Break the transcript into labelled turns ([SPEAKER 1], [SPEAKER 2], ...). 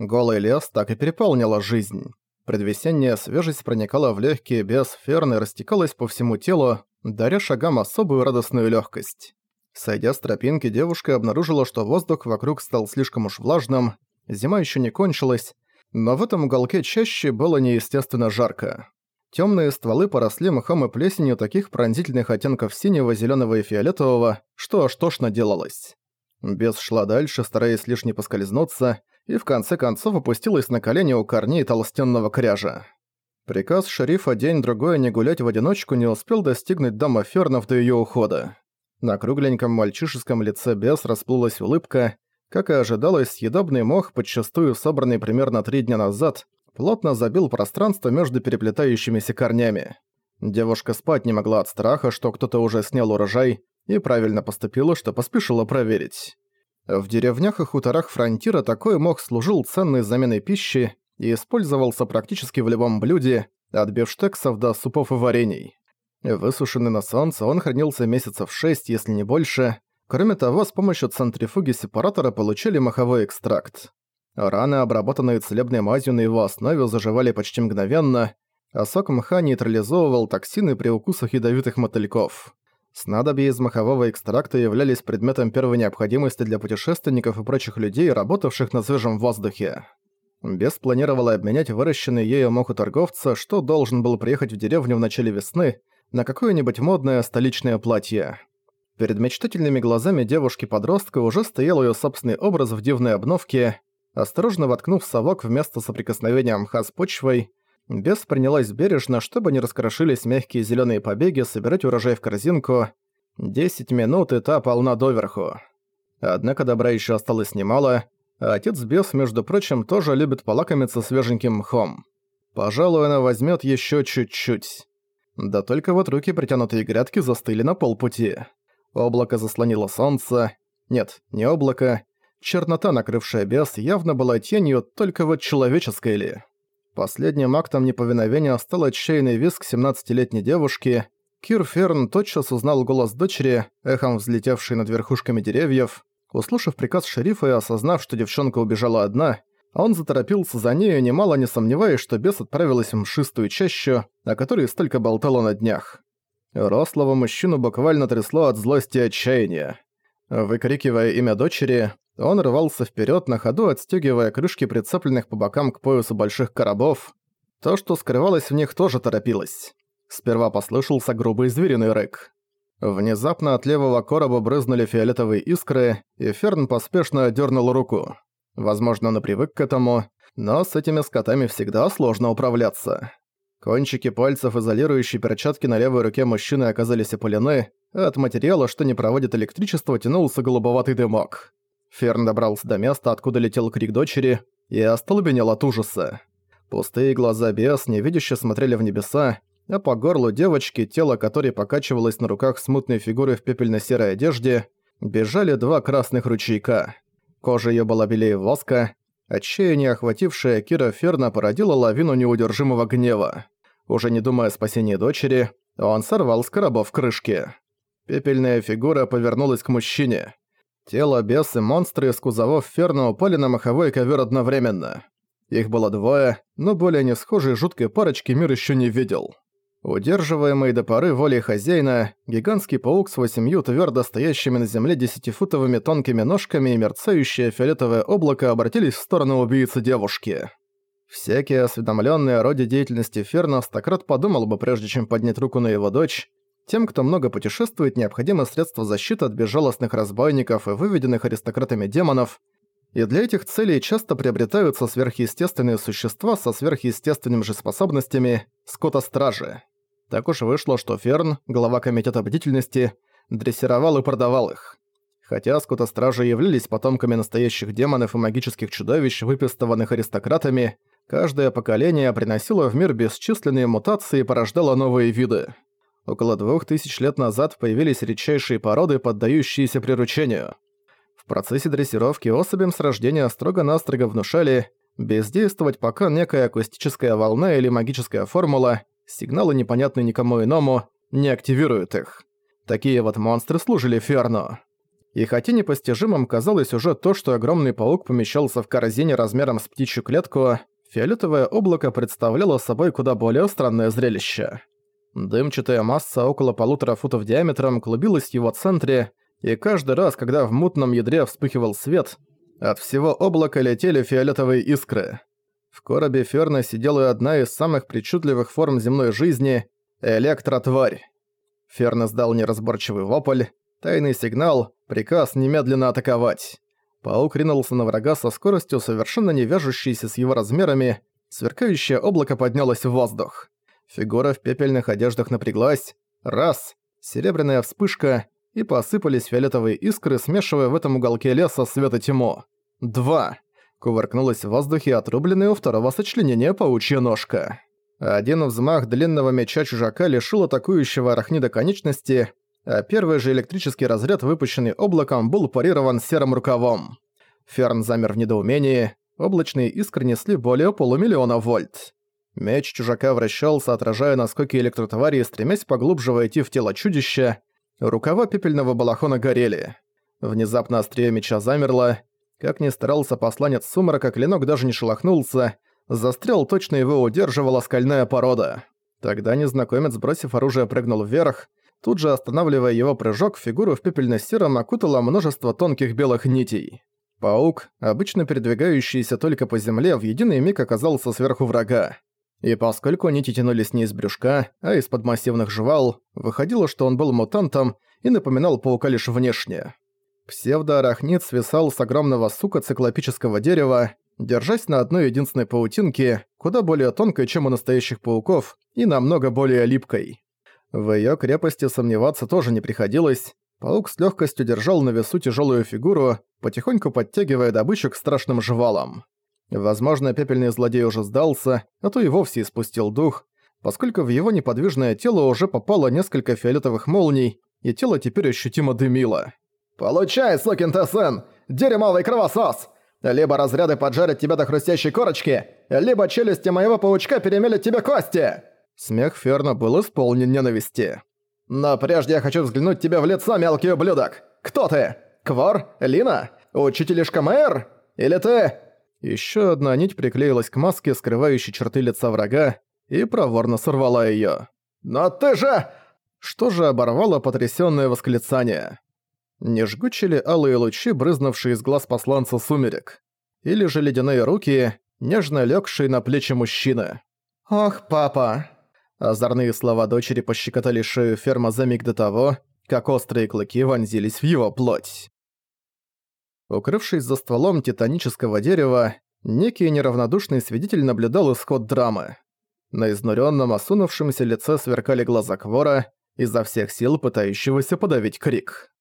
[SPEAKER 1] Голый лес так и переполнила жизнь. Предвесенняя свежесть проникала в легкие без ферны и растекалась по всему телу, даря шагам особую радостную легкость. Сойдя с тропинки, девушка обнаружила, что воздух вокруг стал слишком уж влажным, зима еще не кончилась, но в этом уголке чаще было неестественно жарко. Темные стволы поросли мхом и плесенью таких пронзительных оттенков синего, зеленого и фиолетового, что аж тошно делалось. Бес шла дальше, стараясь лишь не поскользнуться, и в конце концов опустилась на колени у корней толстенного кряжа. Приказ шерифа день-другой не гулять в одиночку не успел достигнуть дома Фернов до её ухода. На кругленьком мальчишеском лице бес расплылась улыбка. Как и ожидалось, съедобный мох, подчастую собранный примерно три дня назад, плотно забил пространство между переплетающимися корнями. Девушка спать не могла от страха, что кто-то уже снял урожай, и правильно поступила, что поспешила проверить. В деревнях и хуторах фронтира такой мох служил ценной заменой пищи и использовался практически в любом блюде, от бифштексов до супов и варений. Высушенный на солнце, он хранился месяцев шесть, если не больше. Кроме того, с помощью центрифуги сепаратора получили маховой экстракт. Раны, обработанные целебной мазью на его основе, заживали почти мгновенно, а сок мха нейтрализовывал токсины при укусах ядовитых мотыльков. Снадобья из махового экстракта являлись предметом первой необходимости для путешественников и прочих людей, работавших на свежем воздухе. Бес планировала обменять выращенный ею мох у торговца, что должен был приехать в деревню в начале весны, на какое-нибудь модное столичное платье. Перед мечтательными глазами девушки-подростка уже стоял ее собственный образ в дивной обновке. Осторожно воткнув совок вместо соприкосновения мха с почвой, Бес принялась бережно, чтобы не раскрошились мягкие зеленые побеги, собирать урожай в корзинку. Десять минут и та полна доверху. Однако добра еще осталось немало, отец Бес, между прочим, тоже любит полакомиться свеженьким мхом. Пожалуй, она возьмет еще чуть-чуть. Да только вот руки притянутые грядки застыли на полпути. Облако заслонило солнце. Нет, не облако. Чернота, накрывшая бес, явно была тенью, только вот человеческой ли. Последним актом неповиновения стал отчаянный визг 17-летней девушки. Кир Ферн тотчас узнал голос дочери, эхом взлетевшей над верхушками деревьев. Услышав приказ шерифа и осознав, что девчонка убежала одна, он заторопился за нею, немало не сомневаясь, что бес отправилась в мшистую чащу, о которой столько болтало на днях. Рослого мужчину буквально трясло от злости и отчаяния. Выкрикивая имя дочери, он рвался вперед на ходу, отстегивая крышки прицепленных по бокам к поясу больших коробов. То, что скрывалось в них, тоже торопилось. Сперва послышался грубый звериный рык. Внезапно от левого короба брызнули фиолетовые искры, и Ферн поспешно дернул руку. Возможно, он и привык к этому, но с этими скотами всегда сложно управляться. Кончики пальцев изолирующей перчатки на левой руке мужчины оказались опылены, а от материала, что не проводит электричество, тянулся голубоватый дымок. Ферн добрался до места, откуда летел крик дочери, и остолбенел от ужаса. Пустые глаза бес невидяще смотрели в небеса, а по горлу девочки, тело которой покачивалось на руках смутной фигуры в пепельно-серой одежде, бежали два красных ручейка. Кожа её была белее воска, отчаяние, охватившее Кира Ферна, породило лавину неудержимого гнева. Уже не думая о спасении дочери, он сорвал с коробов крышки. Пепельная фигура повернулась к мужчине. Тело, бес и монстры из кузовов Ферна упали на маховой ковер одновременно. Их было двое, но более не схожей жуткой парочки мир еще не видел. Удерживаемый до поры воли хозяина, гигантский паук с восемью твердо стоящими на земле десятифутовыми тонкими ножками и мерцающее фиолетовое облако обратились в сторону убийцы девушки. Всякий осведомленный о роде деятельности Ферна стократ подумал бы, прежде чем поднять руку на его дочь, тем, кто много путешествует, необходимо средство защиты от безжалостных разбойников и выведенных аристократами демонов, и для этих целей часто приобретаются сверхъестественные существа со сверхъестественными же способностями скота-стражи. Так уж вышло, что Ферн, глава комитета бдительности, дрессировал и продавал их. Хотя скота-стражи являлись потомками настоящих демонов и магических чудовищ, выпистованных аристократами, каждое поколение приносило в мир бесчисленные мутации и порождало новые виды. Около двух тысяч лет назад появились редчайшие породы, поддающиеся приручению. В процессе дрессировки особям с рождения строго-настрого внушали бездействовать, пока некая акустическая волна или магическая формула, сигналы непонятные никому иному, не активируют их. Такие вот монстры служили Ферну. И хотя непостижимым казалось уже то, что огромный паук помещался в корзине размером с птичью клетку, фиолетовое облако представляло собой куда более странное зрелище. Дымчатая масса около полутора футов диаметром клубилась в его центре, и каждый раз, когда в мутном ядре вспыхивал свет, от всего облака летели фиолетовые искры. В коробе Ферна сидела одна из самых причудливых форм земной жизни — электротварь. Ферн издал неразборчивый вопль, тайный сигнал, приказ немедленно атаковать. Паук ринулся на врага со скоростью, совершенно не вяжущейся с его размерами, сверкающее облако поднялось в воздух. Фигура в пепельных одеждах напряглась. Раз. Серебряная вспышка. И посыпались фиолетовые искры, смешивая в этом уголке леса свет и тьму. Два. Кувыркнулась в воздухе отрубленная у второго сочленения паучья ножка. Один взмах длинного меча чужака лишил атакующего арахнида конечности, а первый же электрический разряд, выпущенный облаком, был парирован серым рукавом. Ферн замер в недоумении, облачные искры несли более полумиллиона вольт. Меч чужака вращался, отражая наскоки электротовари, стремясь поглубже войти в тело чудища. Рукава пепельного балахона горели. Внезапно острие меча замерло. Как ни старался посланец сумрака, клинок даже не шелохнулся. Застрял точно его удерживала скальная порода. Тогда незнакомец, бросив оружие, прыгнул вверх. Тут же останавливая его прыжок, фигуру в пепельно-сером окутало множество тонких белых нитей. Паук, обычно передвигающийся только по земле, в единый миг оказался сверху врага. И поскольку нити тянулись не из брюшка, а из-под массивных жвал, выходило, что он был мутантом и напоминал паука лишь внешне. Псевдоарахнит свисал с огромного сука циклопического дерева, держась на одной единственной паутинке, куда более тонкой, чем у настоящих пауков, и намного более липкой. В её крепости сомневаться тоже не приходилось. Паук с лёгкостью держал на весу тяжёлую фигуру, потихоньку подтягивая добычу к страшным жвалам. Возможно, пепельный злодей уже сдался, а то и вовсе испустил дух, поскольку в его неподвижное тело уже попало несколько фиолетовых молний, и тело теперь ощутимо дымило.
[SPEAKER 2] «Получай, сукин Тесен! Дерьмовый кровосос! Либо разряды поджарят тебя до хрустящей корочки, либо челюсти моего паучка перемелят тебе кости!»
[SPEAKER 1] Смех Ферна был исполнен ненависти.
[SPEAKER 2] «Но прежде я хочу взглянуть тебе в лицо, мелкий ублюдок! Кто ты? Квор? Лина? Учителишка Мэр? Или ты...»
[SPEAKER 1] Еще одна нить приклеилась к маске, скрывающей черты лица врага, и проворно сорвала ее.
[SPEAKER 2] «Но ты же...»
[SPEAKER 1] Что же оборвало потрясённое восклицание? Не жгучи ли алые лучи, брызнувшие из глаз посланца сумерек? Или же ледяные руки, нежно легшие на плечи мужчины?
[SPEAKER 2] «Ох, папа!»
[SPEAKER 1] Озорные слова дочери пощекотали шею ферма за миг до того, как острые клыки вонзились в его плоть. Укрывшись за стволом титанического дерева, некий неравнодушный свидетель наблюдал исход драмы. На изнуренном, осунувшемся лице сверкали глаза Квора, изо всех сил пытающегося подавить крик.